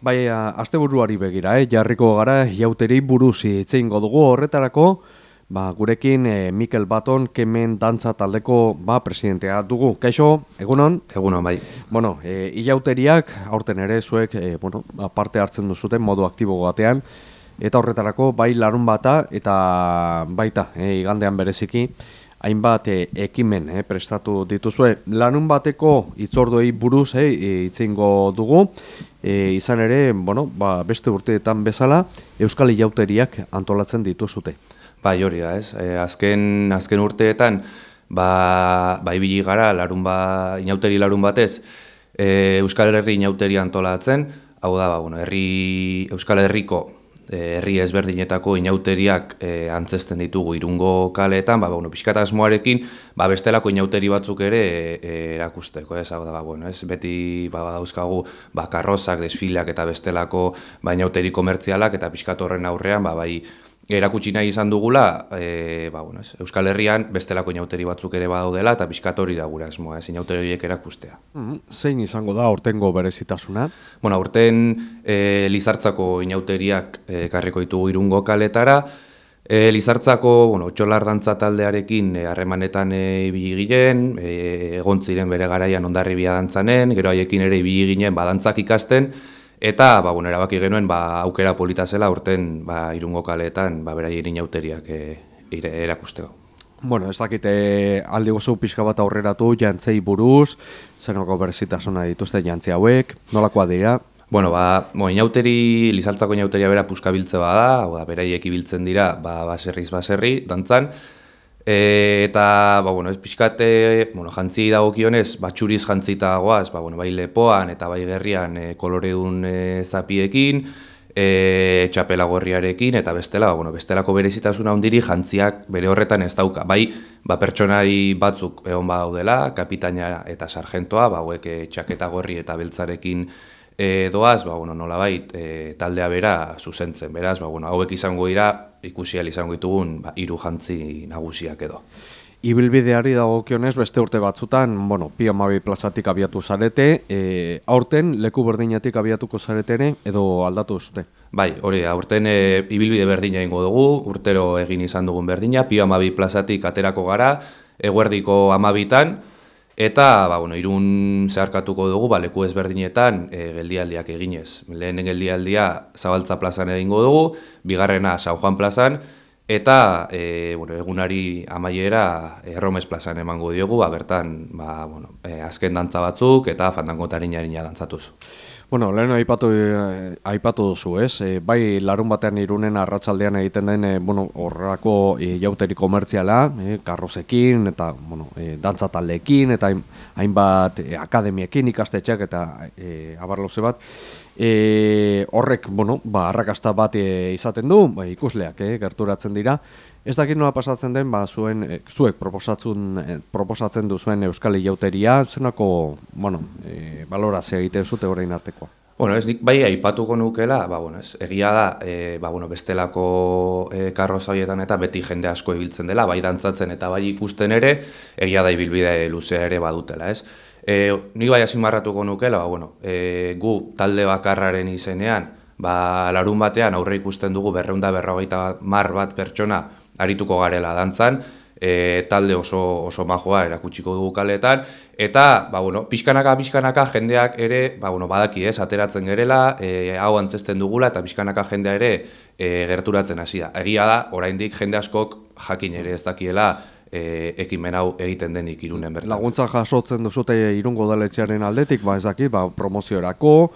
Bai, asteburuari begira, eh? jarriko gara jauteri buruz itzein dugu horretarako, ba, gurekin eh, Mikel Baton kemen dantza taldeko ba, presidentea dugu. Kaixo, egunon? Egunon, bai. Bueno, e, ilauteriak, aurten ere, zuek e, bueno, parte hartzen duzuten modu aktibo batean, eta horretarako bai larun bata eta baita, e, igandean bereziki, hainbat e, ekimen e, prestatu dituzue. Lanun bateko itzorduei buruz e, itzingo dugu, e, izan ere, bueno, ba, beste urteetan bezala, Euskal Iauteriak antolatzen dituzute. Bai, hori da, ez. E, azken, azken urteetan, ba, ba ibili gara, larun ba, inauteri larun batez, e, Euskal Herri inauteri antolatzen, hau da, ba, bueno, herri, Euskal Herriko Eh, herri ezberdinetako inauteriak e, antzesten ditugu irungo kaleetan, ba, bueno, pixkata asmoarekin, ba, bestelako inauteri batzuk ere e, erakusteko, ez, hau da, ba, bueno, ez, beti ba, dauzkagu ba, karrozak, desfileak eta bestelako ba, inauteri komertzialak eta pixkat horren aurrean, ba, bai, erakutsi nahi izan dugula, e, ba, bueno, ez, Euskal Herrian bestelako inauteri batzuk ere badaudela eta pixkat hori da gura esmoa, ez inauteri horiek erakustea. Mm Zein izango da ortengo berezitasuna? Bueno, orten e, Lizartzako inauteriak e, karriko ditugu irungo kaletara, E, Lizartzako, bueno, txolar dantza taldearekin harremanetan e, ibili ginen, e, egon ziren bere garaian ondarribia dantzanen, gero haiekin ere ibili ginen badantzak ikasten, Eta, ba, bueno, erabaki genuen, ba, aukera polita zela, urten, ba, irungo kaleetan, ba, beraien inauteriak e, erakusteko. Bueno, ez dakite aldi gozu pixka bat aurreratu, jantzei buruz, zenoko berezitasuna dituzte jantzei hauek, nolakoa dira? Bueno, ba, mo, inauteri, lizaltzako inauteria bera puskabiltze bada, da, beraiek ibiltzen dira, ba, baserriz baserri, dantzan, E, eta, ba, bueno, ez pixkate, bueno, jantzi dagokionez, batxuriz jantzita goaz, ba, bueno, bai lepoan eta bai gerrian e, koloredun e, zapiekin, e, txapela gorriarekin, eta bestela, ba, bueno, bestelako berezitasuna ondiri jantziak bere horretan ez dauka. Bai, ba, pertsonai batzuk egon badaudela, kapitaina eta sargentoa, ba, hauek e, txaketa gorri eta beltzarekin e, doaz, ba, bueno, nola bait, e, taldea bera zuzentzen, beraz, ba, bueno, hauek izango dira ikusial izango ditugun ba, iru jantzi nagusiak edo. Ibilbideari dagokionez beste urte batzutan, bueno, Pio Mabi plazatik abiatu zarete, e, aurten leku berdinatik abiatuko zaretene edo aldatu zute? Bai, hori, aurten e, ibilbide berdina ingo dugu, urtero egin izan dugun berdina, Pio Mabi plazatik aterako gara, eguerdiko amabitan, Eta, ba, bueno, irun zeharkatuko dugu, ba, leku ezberdinetan e, geldialdiak eginez. Lehenen geldialdia Zabaltza plazan egingo dugu, bigarrena San Juan plazan, eta e, bueno, egunari amaiera Erromes plazan emango diogu, ba, bertan ba, bueno, e, azken dantza batzuk eta fandango tarinarina dantzatuz. Bueno, lehen aipatu, eh, aipatu duzu, ez? E, bai, larun batean irunen arratsaldean egiten den, e, bueno, horrako e, jauteri komertziala, e, karrozekin, eta, bueno, e, dantza taldeekin, eta hainbat e, akademiekin ikastetxeak, eta e, abarloze bat. E, horrek, bueno, ba, arrakasta bat e, izaten du, ba, ikusleak, e, gerturatzen dira, Ez dakit nola pasatzen den, ba, zuen, e, zuek proposatzen, e, proposatzen du zuen Euskal Iauteria, zenako, bueno, e, balorazia egiten zute orain artekoa? Bueno, ez nik bai aipatuko nukela, ba, bueno, ez, egia da, e, ba, bueno, bestelako e, karrozaietan eta beti jende asko ibiltzen dela, bai dantzatzen eta bai ikusten ere, egia da ibilbide luzea ere badutela, ez? E, nik bai asimarratuko nukela, ba, bueno, e, gu talde bakarraren izenean, ba, larun batean aurre ikusten dugu berreunda berrogeita mar bat pertsona arituko garela dantzan, e, talde oso oso majoa erakutsiko dugu kaletan eta ba bueno pizkanaka pizkanaka jendeak ere ba bueno badaki ez ateratzen gerela e, hau antzesten dugula eta pizkanaka jendea ere e, gerturatzen hasi da. Egia da oraindik jende askok jakin ere ez dakiela e, ekimen hau egiten denik irunen bertan. Laguntza jasotzen duzute irungo daletxearen aldetik ba ez daki ba promoziorako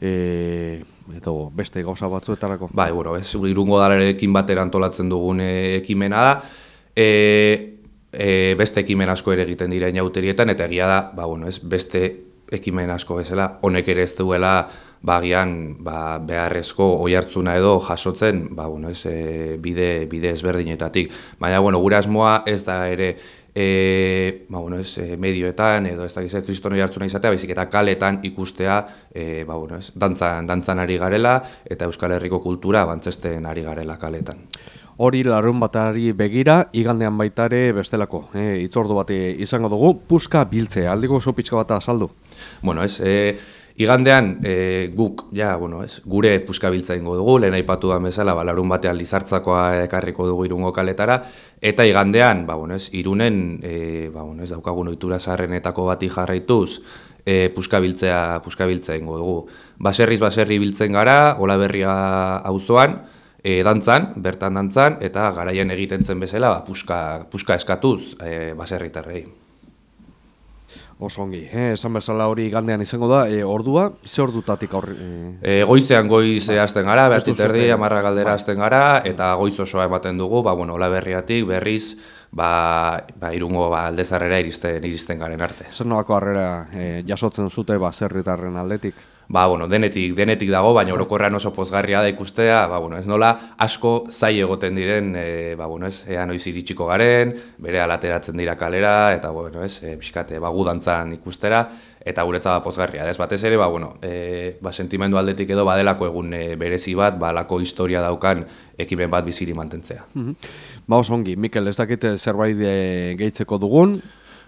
e, edo beste gauza batzuetarako. Bai, bueno, ez irungo dalarekin batera antolatzen dugun eh, ekimena da. E, e, beste ekimen asko ere egiten dira inauterietan, eta egia da, ba, bueno, ez, beste ekimen asko bezala, honek ere ez duela bagian ba, beharrezko oi hartzuna edo jasotzen ba, bueno, ez, e, bide, bide ezberdinetatik. Baina, bueno, gure asmoa ez da ere e, ba, bueno, ez, e, medioetan edo ez da gizet kristono jartzuna izatea, baizik eta kaletan ikustea e, ba, bueno, ez, dantzan, dantzan ari garela eta Euskal Herriko kultura bantzesten ari garela kaletan. Hori larun batari begira, igandean baitare bestelako, e, itzordu bat izango dugu, puska biltze, aldiko oso pixka bat azaldu? Bueno, ez, e, Igandean e, guk, ja, bueno, ez, gure puskabiltza ingo dugu, lehen aipatu da bezala, ba, larun batean lizartzakoa ekarriko dugu irungo kaletara, eta igandean, ba, bueno, ez, irunen, e, ba, bueno, ez, daukagun ohitura zaharrenetako bati jarraituz, e, puskabiltzea, puskabiltzea ingo dugu. Baserriz baserri biltzen gara, hola berria auzoan, e, dantzan, bertan dantzan, eta garaian egiten zen bezala, ba, puska, puska eskatuz e, baserritarrei. Oso ongi, eh, esan bezala hori gandean izango da, e, ordua, ze ordutatik aurri... E... E, goizean goiz e, hasten gara, Ez duzu behatit erdi, ere. amarra galdera Bai. hasten gara, eta goiz osoa ematen dugu, ba, bueno, hola berriatik, berriz, ba, ba irungo ba, aldezarrera iristen, iristen garen arte. Zer nolako harrera e, jasotzen zute baserritarren aldetik? Ba, bueno, denetik, denetik dago, baina orokorrean oso pozgarria da ikustea, ba, bueno, ez nola asko zai egoten diren, e, ba, bueno, ez, ea noiz iritsiko garen, bere alateratzen dira kalera, eta, bueno, ez, e, pixkate, ba, gudantzan ikustera, eta guretza da pozgarria, ez, batez ere, ba, bueno, e, ba, sentimendu aldetik edo badelako egun e, berezi bat, ba, lako historia daukan ekimen bat biziri mantentzea. Mhm. Ba oso ongi, Mikel, ez dakite zerbait e, gehitzeko dugun,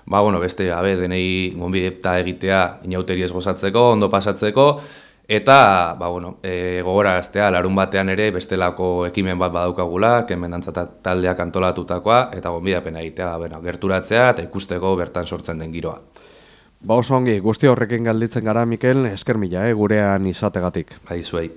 Ba, bueno, beste, abe, denei gonbideta egitea inauteri ez gozatzeko, ondo pasatzeko, eta, ba, bueno, e, gogoraraztea, larun batean ere bestelako ekimen bat badaukagula, kemen dantzata taldeak antolatutakoa, eta gonbidapena egitea, ba, bueno, gerturatzea, eta ikusteko bertan sortzen den giroa. ba oso ongi, guzti horrekin galditzen gara, Mikel, esker mila, eh, gurean izategatik. Bai, zuei.